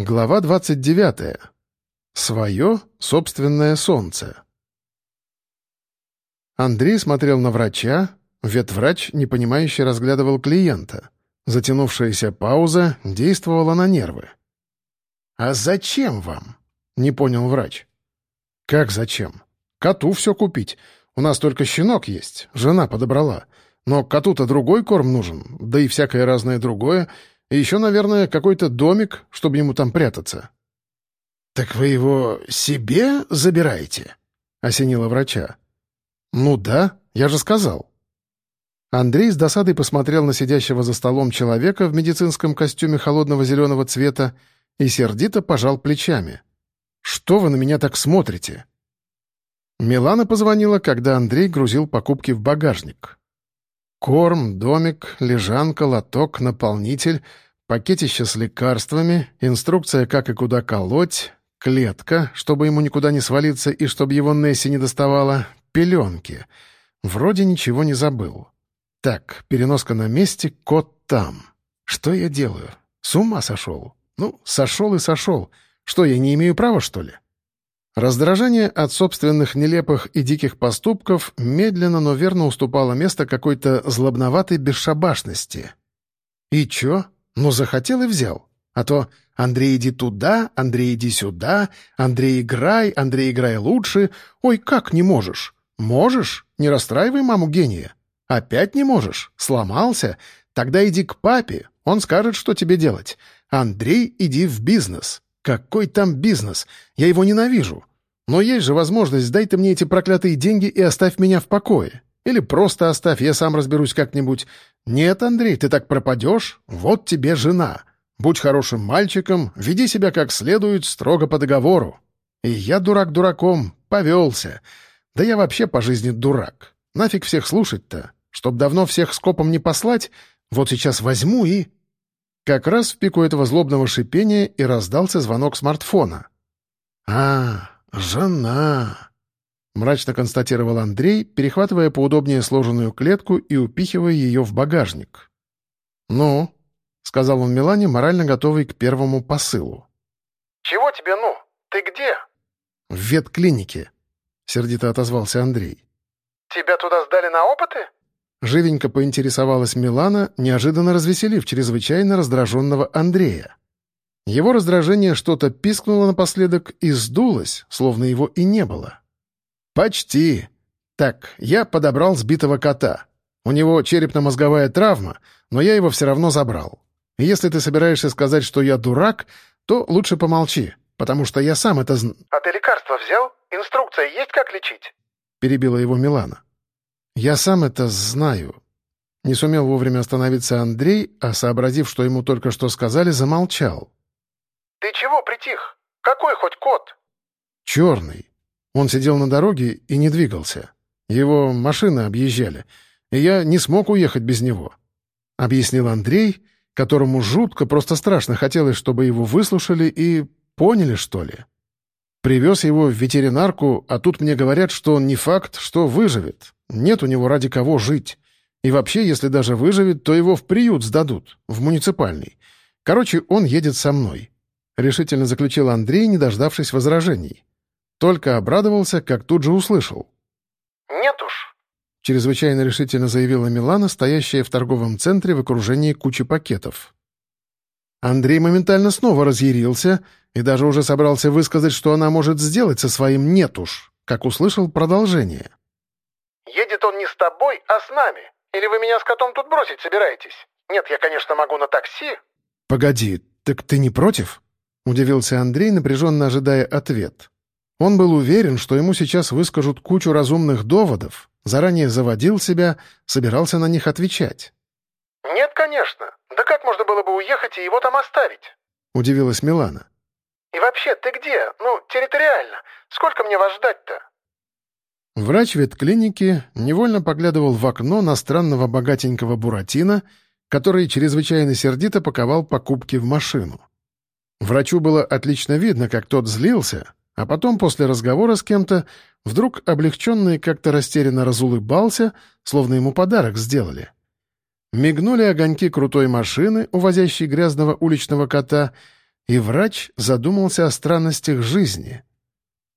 Глава 29. Свое собственное солнце. Андрей смотрел на врача, ветврач, непонимающе разглядывал клиента. Затянувшаяся пауза действовала на нервы. «А зачем вам?» — не понял врач. «Как зачем? Коту все купить. У нас только щенок есть, жена подобрала. Но коту-то другой корм нужен, да и всякое разное другое — и еще, наверное, какой-то домик, чтобы ему там прятаться». «Так вы его себе забираете?» — осенило врача. «Ну да, я же сказал». Андрей с досадой посмотрел на сидящего за столом человека в медицинском костюме холодного зеленого цвета и сердито пожал плечами. «Что вы на меня так смотрите?» Милана позвонила, когда Андрей грузил покупки в багажник. Корм, домик, лежанка, лоток, наполнитель, пакетище с лекарствами, инструкция, как и куда колоть, клетка, чтобы ему никуда не свалиться и чтобы его Несси не доставала, пеленки. Вроде ничего не забыл. Так, переноска на месте, кот там. Что я делаю? С ума сошел. Ну, сошел и сошел. Что, я не имею права, что ли? Раздражение от собственных нелепых и диких поступков медленно, но верно уступало место какой-то злобноватой бесшабашности. И чё? Ну, захотел и взял. А то «Андрей, иди туда, Андрей, иди сюда, Андрей, играй, Андрей, играй лучше. Ой, как не можешь? Можешь? Не расстраивай маму гения. Опять не можешь? Сломался? Тогда иди к папе, он скажет, что тебе делать. Андрей, иди в бизнес. Какой там бизнес? Я его ненавижу. Но есть же возможность, дай ты мне эти проклятые деньги и оставь меня в покое. Или просто оставь, я сам разберусь как-нибудь. Нет, Андрей, ты так пропадешь? Вот тебе жена. Будь хорошим мальчиком, веди себя как следует, строго по договору. И я, дурак дураком, повелся. Да я вообще по жизни дурак. Нафиг всех слушать-то? Чтоб давно всех скопом не послать, вот сейчас возьму и... Как раз в пику этого злобного шипения и раздался звонок смартфона. «А, жена!» — мрачно констатировал Андрей, перехватывая поудобнее сложенную клетку и упихивая ее в багажник. «Ну?» — сказал он Милане, морально готовый к первому посылу. «Чего тебе ну? Ты где?» «В ветклинике», — сердито отозвался Андрей. «Тебя туда сдали на опыты?» Живенько поинтересовалась Милана, неожиданно развеселив чрезвычайно раздраженного Андрея. Его раздражение что-то пискнуло напоследок и сдулось, словно его и не было. «Почти. Так, я подобрал сбитого кота. У него черепно-мозговая травма, но я его все равно забрал. Если ты собираешься сказать, что я дурак, то лучше помолчи, потому что я сам это зн...» «А ты лекарство взял? Инструкция есть, как лечить?» — перебила его Милана. «Я сам это знаю». Не сумел вовремя остановиться Андрей, а, сообразив, что ему только что сказали, замолчал. «Ты чего притих? Какой хоть кот?» «Черный. Он сидел на дороге и не двигался. Его машины объезжали, и я не смог уехать без него», — объяснил Андрей, которому жутко, просто страшно хотелось, чтобы его выслушали и поняли, что ли. Привез его в ветеринарку, а тут мне говорят, что он не факт, что выживет. Нет у него ради кого жить. И вообще, если даже выживет, то его в приют сдадут, в муниципальный. Короче, он едет со мной», — решительно заключил Андрей, не дождавшись возражений. Только обрадовался, как тут же услышал. «Нет уж», — чрезвычайно решительно заявила Милана, стоящая в торговом центре в окружении кучи пакетов. Андрей моментально снова разъярился и даже уже собрался высказать, что она может сделать со своим «нет уж», как услышал продолжение. Едет он не с тобой, а с нами. Или вы меня с котом тут бросить собираетесь? Нет, я, конечно, могу на такси». «Погоди, так ты не против?» — удивился Андрей, напряженно ожидая ответ. Он был уверен, что ему сейчас выскажут кучу разумных доводов, заранее заводил себя, собирался на них отвечать. «Нет, конечно. Да как можно было бы уехать и его там оставить?» — удивилась Милана. «И вообще, ты где? Ну, территориально. Сколько мне вас ждать-то?» Врач ветклиники невольно поглядывал в окно на странного богатенького Буратино, который чрезвычайно сердито паковал покупки в машину. Врачу было отлично видно, как тот злился, а потом, после разговора с кем-то, вдруг облегченно и как-то растерянно разулыбался, словно ему подарок сделали. Мигнули огоньки крутой машины, увозящей грязного уличного кота, и врач задумался о странностях жизни.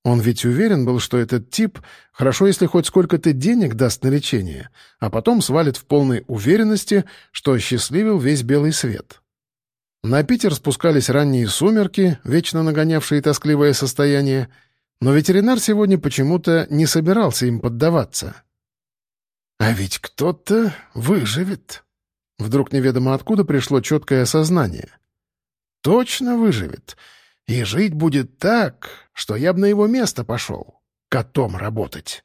Он ведь уверен был, что этот тип хорошо, если хоть сколько-то денег даст на лечение, а потом свалит в полной уверенности, что осчастливил весь белый свет. На Питер спускались ранние сумерки, вечно нагонявшие тоскливое состояние, но ветеринар сегодня почему-то не собирался им поддаваться. «А ведь кто-то выживет», Вдруг неведомо откуда пришло четкое осознание. «Точно выживет. И жить будет так, что я бы на его место пошел. Котом работать».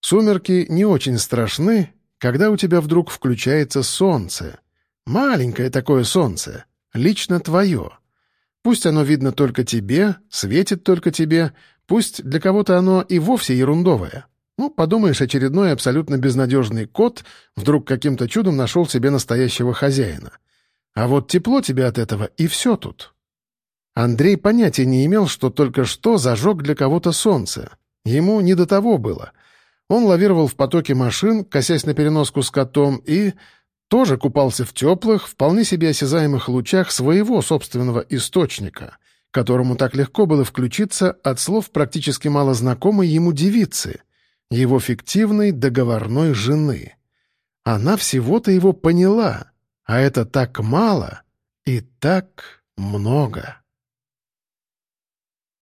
Сумерки не очень страшны, когда у тебя вдруг включается солнце. Маленькое такое солнце, лично твое. Пусть оно видно только тебе, светит только тебе, пусть для кого-то оно и вовсе ерундовое. Ну, подумаешь, очередной абсолютно безнадежный кот вдруг каким-то чудом нашел себе настоящего хозяина. А вот тепло тебе от этого, и все тут. Андрей понятия не имел, что только что зажег для кого-то солнце. Ему не до того было. Он лавировал в потоке машин, косясь на переноску с котом, и тоже купался в теплых, вполне себе осязаемых лучах своего собственного источника, которому так легко было включиться от слов практически малознакомой ему девицы — его фиктивной договорной жены. Она всего-то его поняла, а это так мало и так много.